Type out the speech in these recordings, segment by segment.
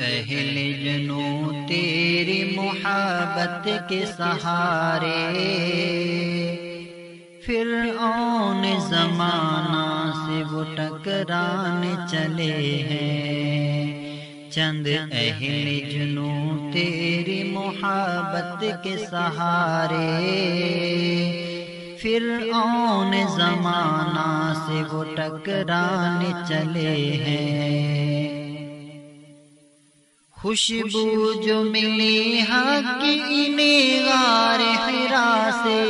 اہل جنو تیری محبت کے سہارے پھر اون زمانہ سے وہ ٹکران چلے ہیں چند اہل جنو تیری محبت کے سہارے پھر اون زمانہ سے وہ ٹکران چلے ہیں۔ خوشبو جو ملی حق انہیں غار حرا سے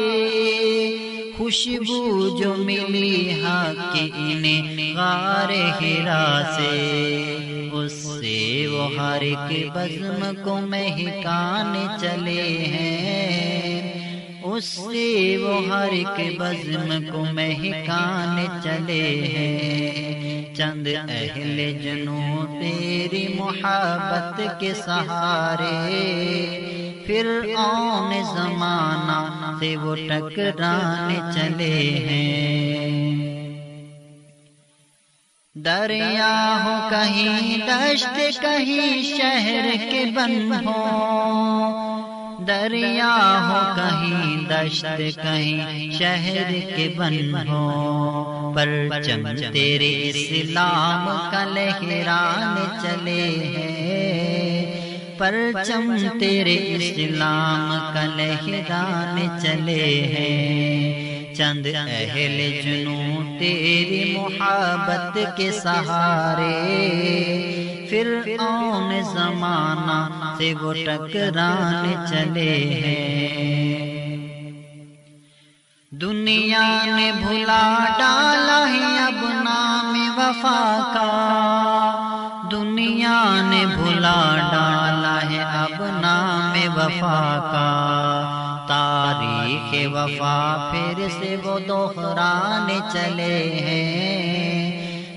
خوشبو جو ملی حق انہیں غار حرا سے اس سے وہ ہر ایک بزم کو مہکان چلے ہیں۔ اس سے وہ ہر ایک بزم کو مہکان چلے ہیں۔ چند اہل جنو تیری محبت کے سہارے۔ پھر آن زمانہ سے وہ ٹکران چلے ہیں۔ دریا ہو کہیں دشت، کہیں شہر کے بن ہو دریا ہو کہیں دشت کہیں شہر کے بن ہو پر چم تیرے اسلام کا لہران چلے ہیں پر چم تیرے اسلام کا لہران چلے ہیں چند اہل جنو تیری محبت کے سہارے پھر آن زمانہ سے وہ ٹکران چلے ہیں۔ دنیا نے بھلا ڈالا ہے اب نام وفا کا۔ دنیا نے بھلا ڈالا ہے اب نام وفا کا۔ تاریخ وفا پھر سے وہ دوہران چلے ہیں۔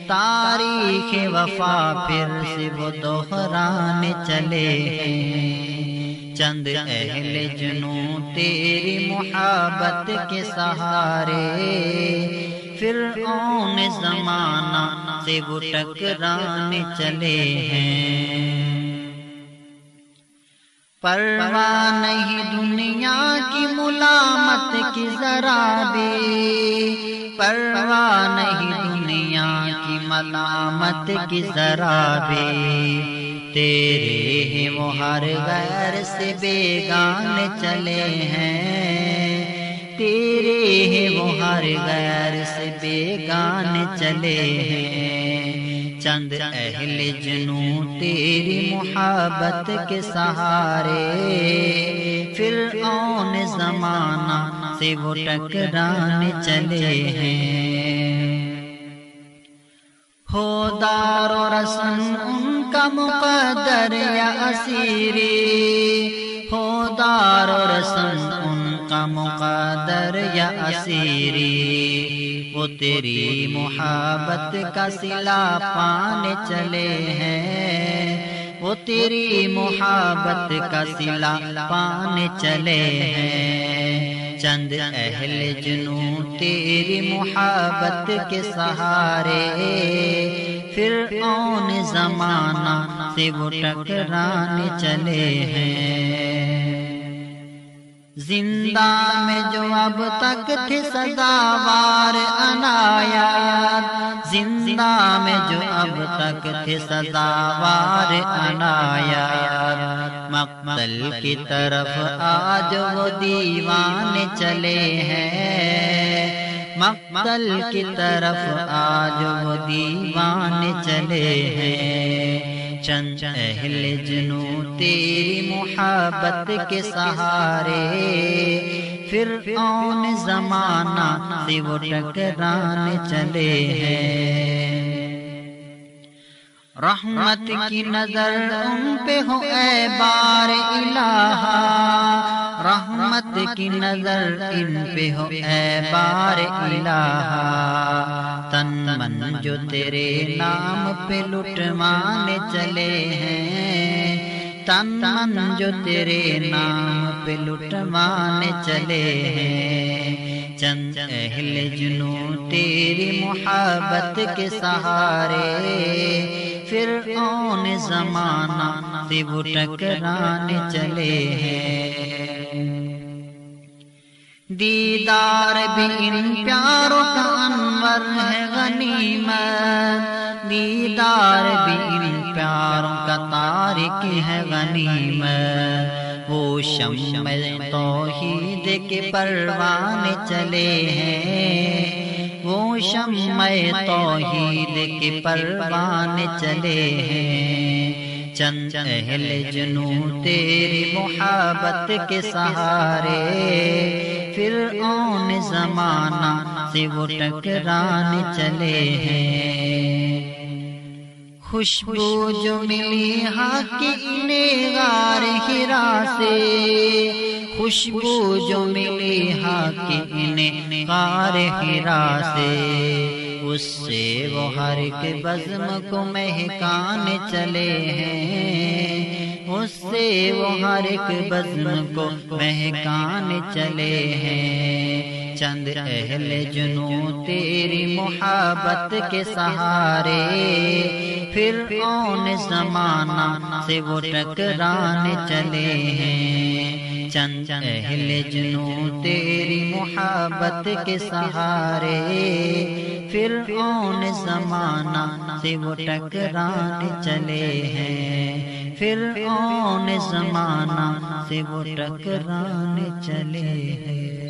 تاریخ وفا پھر سے وہ دوہران چلے ہیں۔ چند اہل جنو تیری محبت کے سہارے۔ پھر اون زمانہ سے وہ ٹکران چلے ہیں۔ پرواہ نہیں دنیا کی ملامت کی ذرا بھی۔ پرواہ نہیں دنیا ملامت کی ذرا بھی تیرے ہی وہ ہر غیر سے بیگان چلے ہیں۔ تیرے ہی وہ ہر غیر سے بیگان چلے ہیں۔ چند اہل جنو تیری محبت کے سہارے۔ پھر اون زمانہ سے وہ ٹکران چلے ہیں۔ ہو دار و رسن ان کا مقدر یا اسیری ہو دار و رسن ان کا مقدر یا اسیری وہ تیری محبت کا سلا پانے چلے ہیں وہ تیری محبت کا سلا پانے چلے ہیں چند اہل جنوں تیری محبت کے سہارے۔ پھر اون زمانہ سے وہ ٹکران چلے ہیں۔ زندہ میں جو اب تک تھے سزاوار عنایات، زندہ میں جو اب تک تھے سزاوار عنایات۔ مقتل کی طرف آج وہ دیوان چلے ہیں۔ مقتل کی طرف آج وہ دیوان چلے ہیں۔ چند اہل جنو، تیری محبت کے سہارے۔ پھر اون زمانہ سے وہ ٹکران چلے ہیں۔ رحمت کی نظر ان پہ ہو اے بار الہ رحمت کی نظر ان پہ ہو، اے بار الہ، تن من جو تیرے نام پہ لٹمانے چلے ہیں، تن من جو تیرے نام پہ لٹمانے چلے ہیں۔ چند اہل جنو تیری محبت کے سہارے پھر فرعون زمانہ سے وہ ٹکرانے چلے ہیں۔ دیدار بھی ان پیاروں کا انور ہے غنیمت۔ دیدار بھی ان پیاروں کا تارک ہے غنیمت۔ وہ شم توحید کے پروانے چلے ہیں۔ وہ شم توحید کے پروان چلے ہیں۔ چند اہل جنو تیری محبت کے سہارے۔ پھر اون زمانہ سے وہ ٹکران چلے ہیں۔ خوشبو جو ملی نے غار ہرا سے خوشبو جو ملی نے غار ہرا سے اس سے وہ ہر کے بزم کو مہکان چلے ہیں۔ اس سے وہ ہر ایک بزم کو مہکان چلے ہیں۔ چند اہل جنو تیری محبت کے سہارے، پھر کون زمانہ سے وہ ٹکرانے چلے ہیں؟ چند اہل جنو تیری محبت کے سہارے، پھر کون زمانہ سے وہ ٹکرانے چلے ہیں؟ پھر کون زمانہ سے وہ ٹکرانے چلے ہیں۔